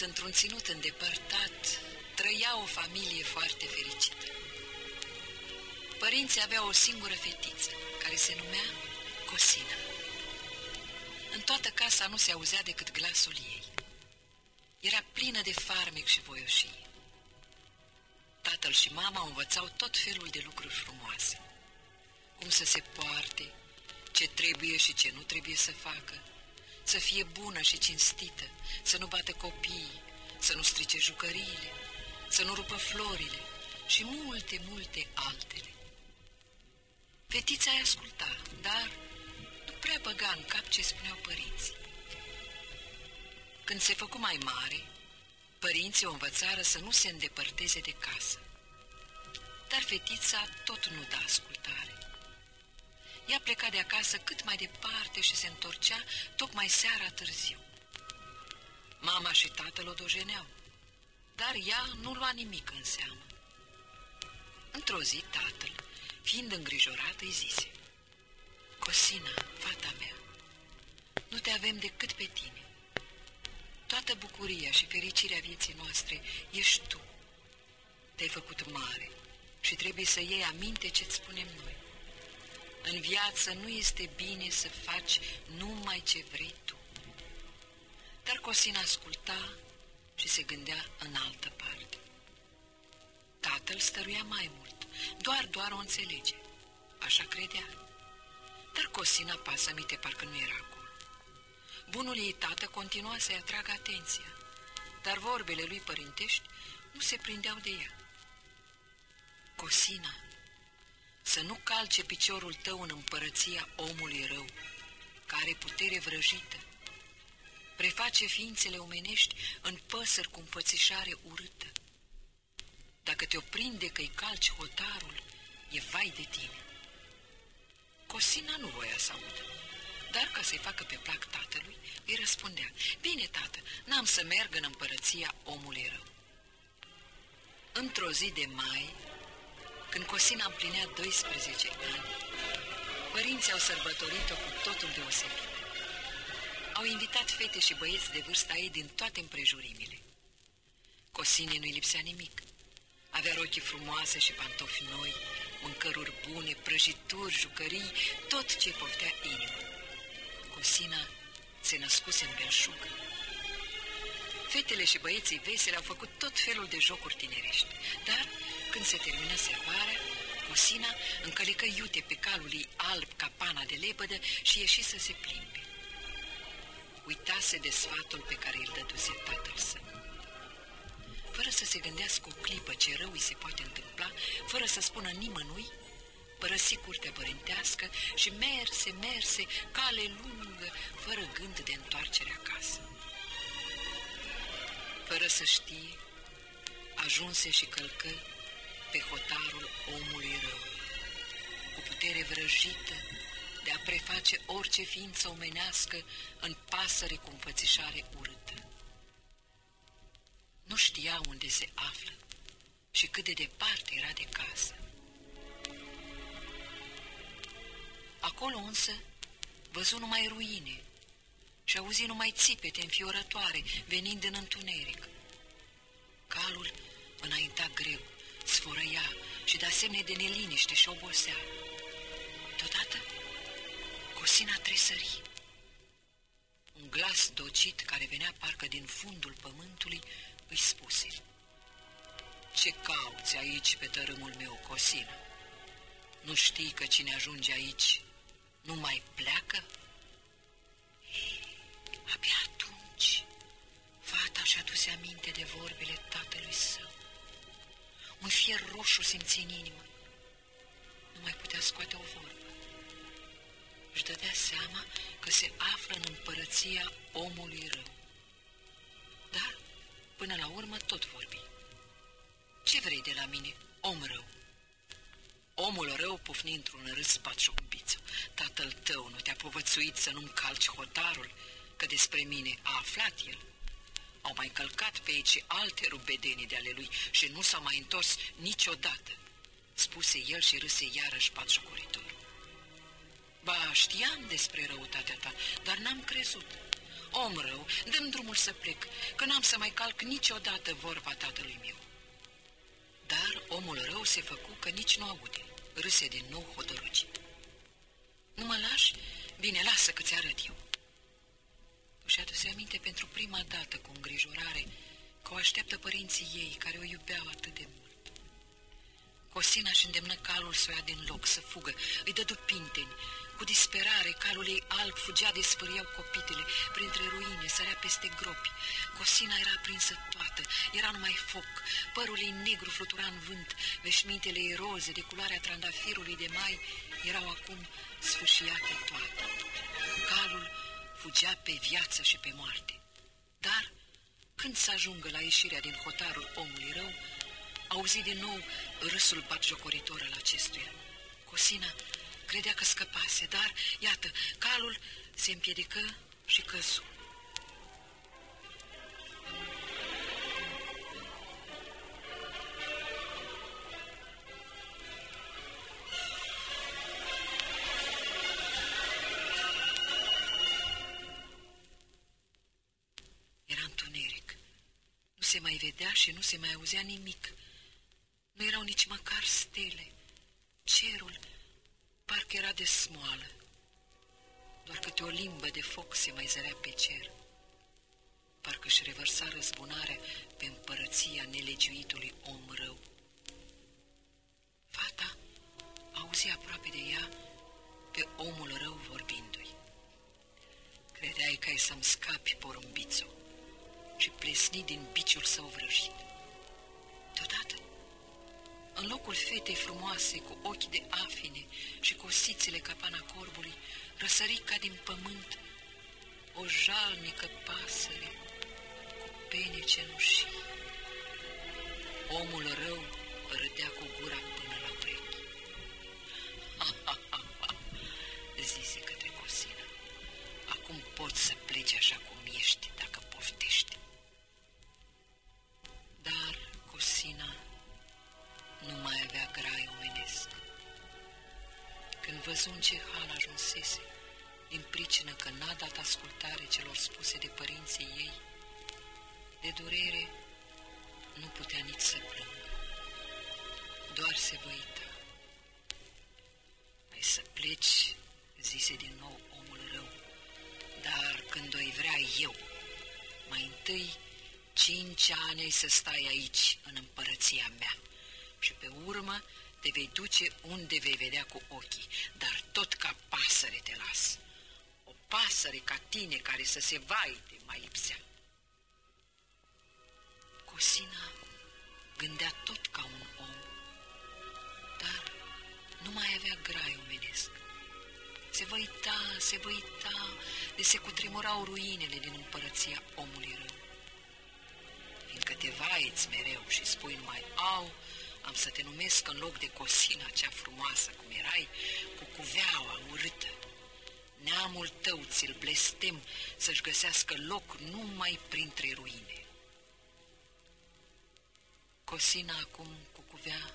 De mult, într-un ținut îndepărtat, trăia o familie foarte fericită. Părinții aveau o singură fetiță, care se numea Cosina. În toată casa nu se auzea decât glasul ei. Era plină de farmec și voioșie. Tatăl și mama învățau tot felul de lucruri frumoase. Cum să se poarte, ce trebuie și ce nu trebuie să facă, să fie bună și cinstită, să nu bată copiii, să nu strice jucăriile, să nu rupă florile și multe, multe altele. Fetița îi asculta, dar nu prea băga în cap ce spuneau părinții. Când se făcu mai mare, părinții o învățară să nu se îndepărteze de casă. Dar fetița tot nu da ascultare. Ea pleca de acasă cât mai departe și se întorcea tocmai seara târziu. Mama și tatăl o dojeneau, dar ea nu lua nimic în seamă. Într-o zi, tatăl, fiind îngrijorat, îi zise, Cosina, fata mea, nu te avem decât pe tine. Toată bucuria și fericirea vieții noastre ești tu. Te-ai făcut mare și trebuie să iei aminte ce-ți spunem noi. În viață nu este bine să faci numai ce vrei tu. Dar Cosina asculta și se gândea în altă parte. Tatăl stăruia mai mult, doar, doar o înțelege. Așa credea. Dar Cosina pasă minte parcă nu era acolo. Bunul ei tată continua să-i atragă atenția, dar vorbele lui părintești nu se prindeau de ea. Cosina, să nu calce piciorul tău în împărăția omului rău, care putere vrăjită, preface ființele omenești în păsări cu înfățișare urâtă. Dacă te oprinde că-i calci hotarul, e vai de tine. Cosina nu voia să audă, dar ca să-i facă pe plac tatălui, îi răspundea, Bine, tată, n-am să merg în împărăția omului rău. Într-o zi de mai, când Cosina împlinea 12 ani, părinții au sărbătorit-o cu totul deosebit. Au invitat fete și băieți de vârsta ei din toate împrejurimile. Cosine nu-i lipsea nimic. Avea rochii frumoase și pantofi noi, mâncăruri bune, prăjituri, jucării, tot ce poftea inima. Cosina se născuse în belșug. Fetele și băieții veseli au făcut tot felul de jocuri tinerești, dar când se termină serbarea, Cosina încălecă iute pe calul ei alb ca pana de lepădă și ieși să se plimbe. Uitase de sfatul pe care îl dăduse tatăl său. Fără să se gândească o clipă ce rău îi se poate întâmpla, fără să spună nimănui, părăsi curtea părintească și merse, merse, cale lungă, fără gând de întoarcere acasă. Fără să știe, ajunse și călcă pe hotarul omului rău, cu putere vrăjită de a preface orice ființă omenească în pasăre cu înfățișare urâtă. Nu știa unde se află și cât de departe era de casă. Acolo însă văzu numai ruine și auzi numai țipete înfiorătoare venind în întuneric. Calul înainta greu, sfărăia și de asemenea de neliniște și obosea. Deodată, Cosina tresări. Un glas docit care venea parcă din fundul pământului îi spuse Ce cauți aici pe tărâmul meu, Cosina? Nu știi că cine ajunge aici nu mai pleacă? Ei, abia atunci fata și-a dus aminte de vorbele tatălui său un fier roșu simți în inimă. Nu mai putea scoate o vorbă. Își dădea seama că se află în împărăția omului rău. Dar, până la urmă, tot vorbi. Ce vrei de la mine, om rău? Omul rău pufni într-un râs patșocumbiță. Tatăl tău nu te-a povățuit să nu-mi calci hotarul, că despre mine a aflat el. Au mai călcat pe aici alte rubedenii de ale lui și nu s-a mai întors niciodată, spuse el și râse iarăși patșocoritor. Ba, știam despre răutatea ta, dar n-am crezut. om rău, dăm drumul să plec, că n-am să mai calc niciodată vorba tatălui meu. Dar omul rău se făcu că nici nu aude, râse din nou hotărâcit. Nu mă lași? Bine, lasă că ți arăt eu. Și aduse aminte pentru prima dată cu îngrijorare că o așteaptă părinții ei care o iubeau atât de mult. Cosina și îndemnă calul să o ia din loc, să fugă, îi dădu pinteni, cu disperare, calul ei alb fugea de spăriau copitele, printre ruine, sărea peste gropi. Cosina era prinsă toată, era numai foc, părul ei negru flutura în vânt, veșmintele ei roze, de culoarea trandafirului de mai, erau acum sfâșiate toate. Calul fugea pe viață și pe moarte. Dar, când să ajungă la ieșirea din hotarul omului rău, auzi din nou râsul batjocoritor al acestuia. Cosina Credea că scăpase, dar, iată, calul se împiedică și căzu. Se mai vedea și nu se mai auzea nimic. Nu erau nici măcar stele. Cerul Parcă era de smoală. Doar câte o limbă de foc se mai zărea pe cer. Parcă își revărsa răzbunarea pe împărăția nelegiuitului om rău. Fata auzi aproape de ea pe omul rău vorbindu-i. Credeai că ai să-mi scapi, porumbițo, și plesni din biciul său vrăjit. Deodată în locul fetei frumoase, cu ochi de afine și cosițele ca pana corbului, răsări ca din pământ o jalnică pasăre cu pene cenușii. Omul rău râdea cu gura până la urechi. Ha, ha, ha, ha, zise către Cosina. Acum poți să pleci așa cum ești, dacă poftești. Nu mai avea grai omenesc. Când văzut ce hal ajunsese, din pricină că n-a dat ascultare celor spuse de părinții ei, de durere nu putea nici să plângă, doar se văita. Ai să pleci, zise din nou omul rău, dar când o vrea eu, mai întâi cinci ani ai să stai aici, în împărăția mea și pe urmă te vei duce unde vei vedea cu ochii, dar tot ca pasăre te las. O pasăre ca tine care să se vaite mai lipsea. Cosina gândea tot ca un om, dar nu mai avea grai omenesc. Se văita, se văita, de se cutremurau ruinele din împărăția omului rău. Fiindcă te vaiți mereu și spui numai au, am să te numesc în loc de Cosina cea frumoasă cum erai, cu cuveaua urâtă. Neamul tău ți-l blestem să-și găsească loc numai printre ruine. Cosina acum cu cuvea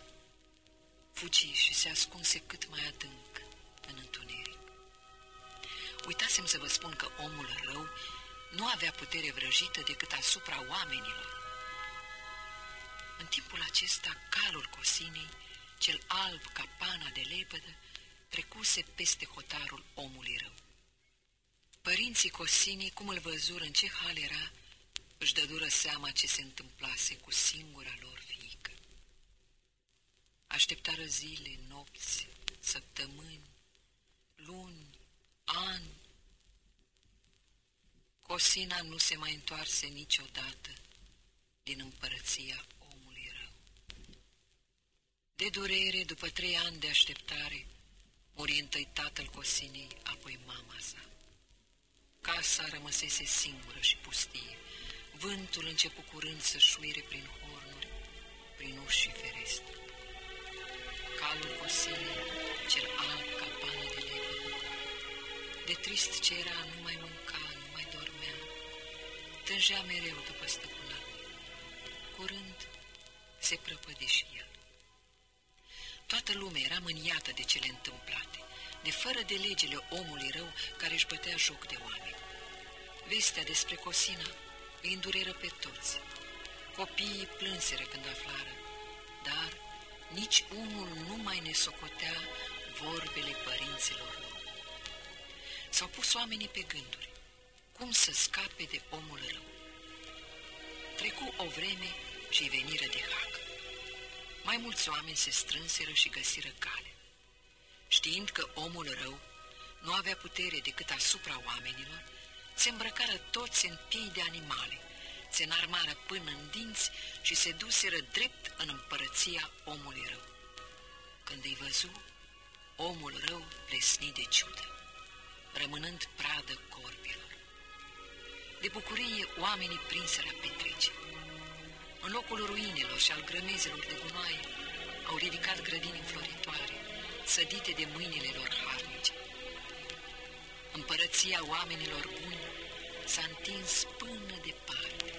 fugi și se ascunse cât mai adânc în întuneric. Uitasem să vă spun că omul rău nu avea putere vrăjită decât asupra oamenilor, în timpul acesta, calul Cosinei, cel alb ca pana de lepădă, trecuse peste hotarul omului rău. Părinții Cosinei, cum îl văzură în ce hal era, își dădură seama ce se întâmplase cu singura lor fiică. Așteptară zile, nopți, săptămâni, luni, ani. Cosina nu se mai întoarse niciodată din împărăția de durere, după trei ani de așteptare, muri întâi tatăl Cosinei, apoi mama sa. Casa rămăsese singură și pustie. Vântul începu curând să șuire prin hornuri, prin uși și ferestre. Calul Cosinei, cel alb ca pană de lepădă, de trist ce era, nu mai mânca, nu mai dormea, tângea mereu după stăpâna lui. Curând se prăpădi și el. Toată lumea era mâniată de cele întâmplate, de fără de legile omului rău care își bătea joc de oameni. Vestea despre Cosina îi îndureră pe toți. Copiii plânseră când aflară, dar nici unul nu mai ne socotea vorbele părinților lor. S-au pus oamenii pe gânduri. Cum să scape de omul rău? Trecu o vreme și veniră de hac. Mai mulți oameni se strânseră și găsiră cale. Știind că omul rău nu avea putere decât asupra oamenilor, se îmbrăcară toți în piei de animale, se înarmară până în dinți și se duseră drept în împărăția omului rău. Când îi văzu, omul rău plesni de ciudă, rămânând pradă corpilor. De bucurie, oamenii prinseră petrece. În locul ruinelor și al grămezilor de gunoaie, au ridicat grădini înfloritoare, sădite de mâinile lor harnice. Împărăția oamenilor buni s-a întins până departe.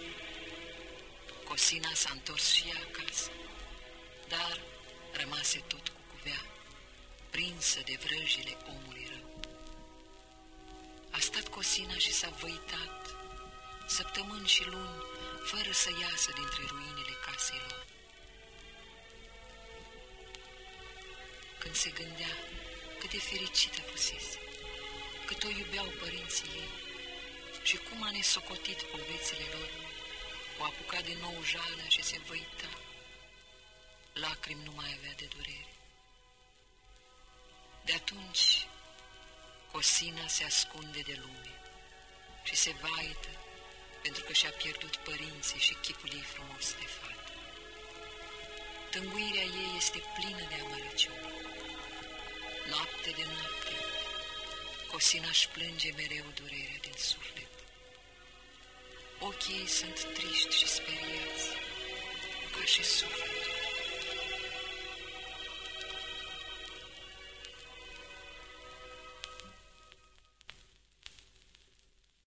Cosina s-a întors și ea acasă, dar rămase tot cu cuvea, prinsă de vrăjile omului rău. A stat Cosina și s-a văitat, săptămâni și luni, fără să iasă dintre ruinele casei lor. Când se gândea cât de fericită fusese, cât o iubeau părinții ei și cum a nesocotit povețile lor, o apuca de nou jală și se văita. Lacrimi nu mai avea de durere. De atunci, Cosina se ascunde de lume și se vaită pentru că și-a pierdut părinții și chipul ei frumos de fată. Tânguirea ei este plină de amărăciune. Noapte de noapte, Cosina își plânge mereu durerea din suflet. Ochii ei sunt triști și speriați, ca și sufletul.